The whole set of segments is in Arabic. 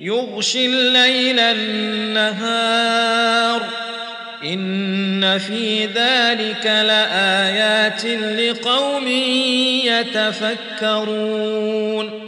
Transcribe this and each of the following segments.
يغشي الليل النهار. إن في ذلك لآيات لقوم يتفكرون.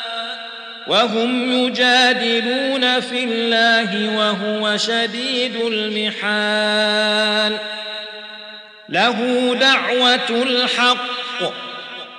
وهم يجادلون في الله وهو شديد المحال. له دعوة الحق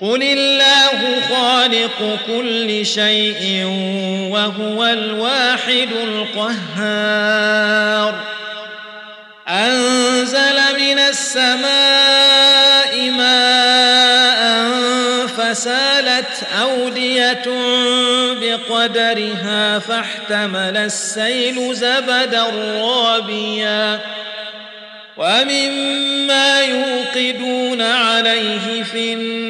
قل الله خالق كل شيء وهو الواحد القهار أنزل من السماء ماء فسالت أودية بقدرها فاحتمل السيل زبدا رابيا ومما يوقدون عليه في النار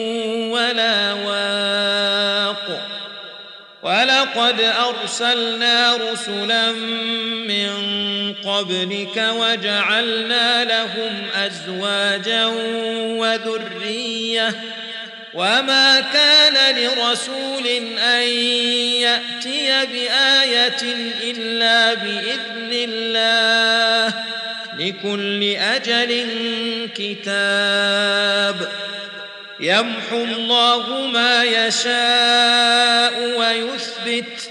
أرسلنا رسلا من قبلك وجعلنا لهم أزواجا وذرية وما كان لرسول أن يأتي بآية إلا بإذن الله لكل أجل كتاب يمحو الله ما يشاء ويثبت